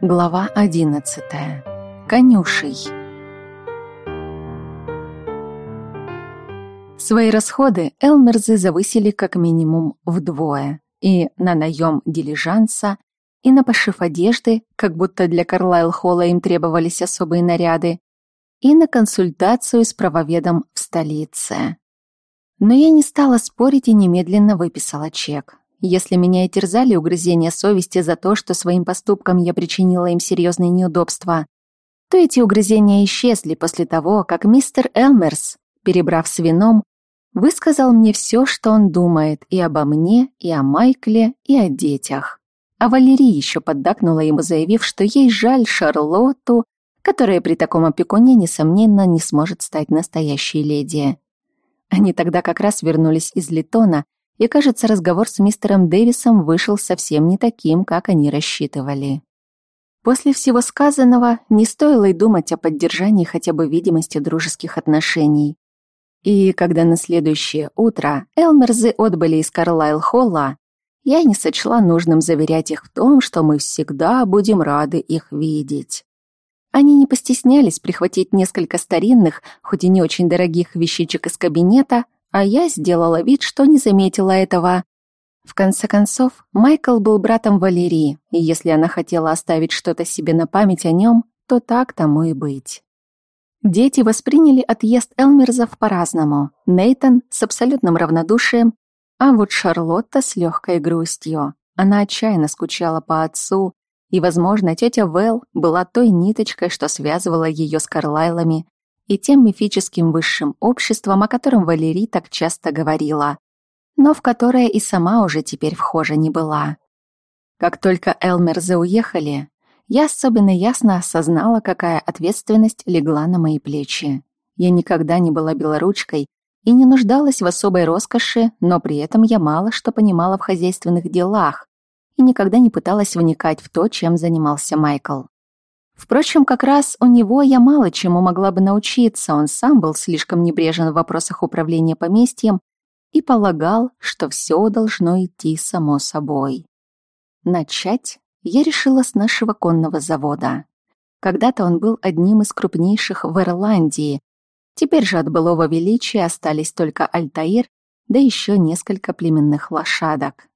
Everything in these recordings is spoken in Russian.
Глава 11. Конюшей. Свои расходы Элмерзы завысили как минимум вдвое. И на наем дилижанса, и на пошив одежды, как будто для Карлайл Холла им требовались особые наряды, и на консультацию с правоведом в столице. Но я не стала спорить и немедленно выписала чек. Если меня и терзали угрызения совести за то, что своим поступком я причинила им серьезные неудобства, то эти угрызения исчезли после того, как мистер Элмерс, перебрав с вином, высказал мне все, что он думает и обо мне, и о Майкле, и о детях. А Валерий еще поддакнула ему, заявив, что ей жаль Шарлотту, которая при таком опекуне, несомненно, не сможет стать настоящей леди. Они тогда как раз вернулись из Литона, и, кажется, разговор с мистером Дэвисом вышел совсем не таким, как они рассчитывали. После всего сказанного не стоило и думать о поддержании хотя бы видимости дружеских отношений. И когда на следующее утро Элмерзы отбыли из Карлайл-Холла, я не сочла нужным заверять их в том, что мы всегда будем рады их видеть. Они не постеснялись прихватить несколько старинных, хоть и не очень дорогих вещичек из кабинета, а я сделала вид, что не заметила этого. В конце концов, Майкл был братом Валерии, и если она хотела оставить что-то себе на память о нем, то так тому и быть. Дети восприняли отъезд Элмерзов по-разному. Нейтон с абсолютным равнодушием, а вот Шарлотта с легкой грустью. Она отчаянно скучала по отцу, и, возможно, тетя Вэл была той ниточкой, что связывала ее с Карлайлами, и тем мифическим высшим обществом, о котором Валерий так часто говорила, но в которое и сама уже теперь вхожа не была. Как только Элмерзы уехали, я особенно ясно осознала, какая ответственность легла на мои плечи. Я никогда не была белоручкой и не нуждалась в особой роскоши, но при этом я мало что понимала в хозяйственных делах и никогда не пыталась вникать в то, чем занимался Майкл. Впрочем, как раз у него я мало чему могла бы научиться, он сам был слишком небрежен в вопросах управления поместьем и полагал, что все должно идти само собой. Начать я решила с нашего конного завода. Когда-то он был одним из крупнейших в Ирландии, теперь же от былого величия остались только Альтаир, да еще несколько племенных лошадок.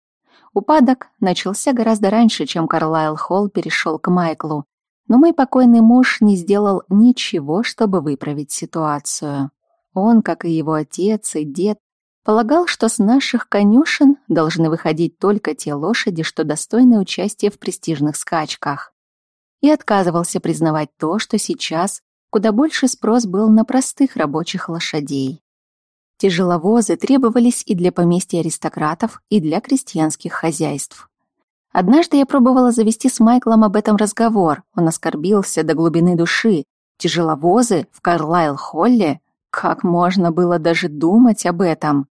Упадок начался гораздо раньше, чем Карлайл Холл перешел к Майклу, но мой покойный муж не сделал ничего, чтобы выправить ситуацию. Он, как и его отец и дед, полагал, что с наших конюшен должны выходить только те лошади, что достойны участия в престижных скачках. И отказывался признавать то, что сейчас куда больше спрос был на простых рабочих лошадей. Тяжеловозы требовались и для поместья аристократов, и для крестьянских хозяйств. Однажды я пробовала завести с Майклом об этом разговор. Он оскорбился до глубины души. Тяжеловозы в Карлайл-Холле? Как можно было даже думать об этом?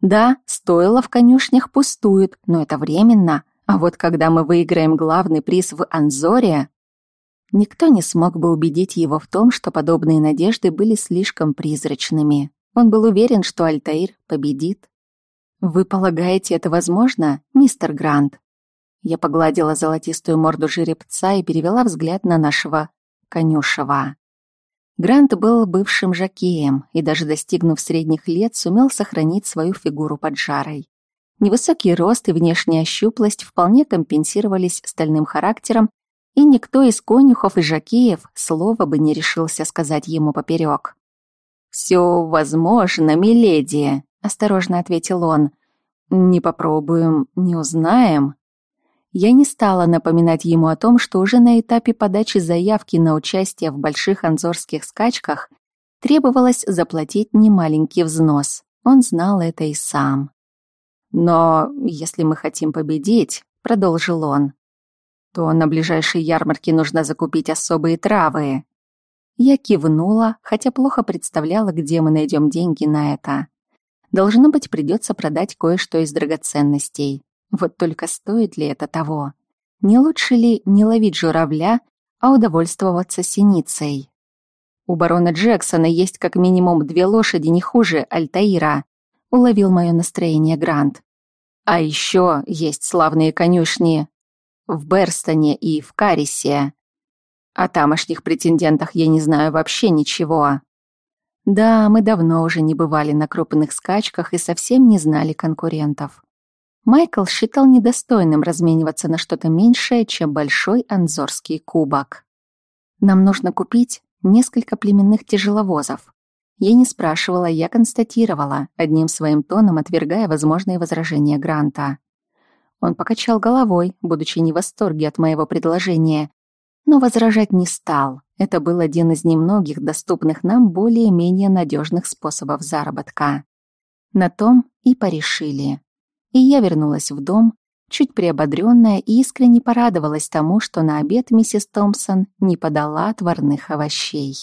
Да, стоило в конюшнях пустует, но это временно. А вот когда мы выиграем главный приз в Анзоре, никто не смог бы убедить его в том, что подобные надежды были слишком призрачными. Он был уверен, что Альтаир победит. Вы полагаете, это возможно, мистер Грант? Я погладила золотистую морду жеребца и перевела взгляд на нашего конюшева. Грант был бывшим жакеем и даже достигнув средних лет сумел сохранить свою фигуру под жарой. Невысокий рост и внешняя щуплость вполне компенсировались стальным характером, и никто из конюхов и жакеев слова бы не решился сказать ему поперек. «Все возможно, миледи», — осторожно ответил он. «Не попробуем, не узнаем», я не стала напоминать ему о том, что уже на этапе подачи заявки на участие в больших анзорских скачках требовалось заплатить немаленький взнос. Он знал это и сам. «Но если мы хотим победить», — продолжил он, то на ближайшей ярмарке нужно закупить особые травы. Я кивнула, хотя плохо представляла, где мы найдем деньги на это. Должно быть, придется продать кое-что из драгоценностей. Вот только стоит ли это того? Не лучше ли не ловить журавля, а удовольствоваться синицей? У барона Джексона есть как минимум две лошади не хуже Альтаира, уловил мое настроение Грант. А еще есть славные конюшни в Берстоне и в Карисе. О тамошних претендентах я не знаю вообще ничего. Да, мы давно уже не бывали на крупных скачках и совсем не знали конкурентов. Майкл считал недостойным размениваться на что-то меньшее, чем большой анзорский кубок. Нам нужно купить несколько племенных тяжеловозов. Я не спрашивала, я констатировала, одним своим тоном отвергая возможные возражения Гранта. Он покачал головой, будучи не в восторге от моего предложения, но возражать не стал. Это был один из немногих доступных нам более-менее надежных способов заработка. На том и порешили. И я вернулась в дом, чуть приободренная и искренне порадовалась тому, что на обед миссис Томпсон не подала отварных овощей.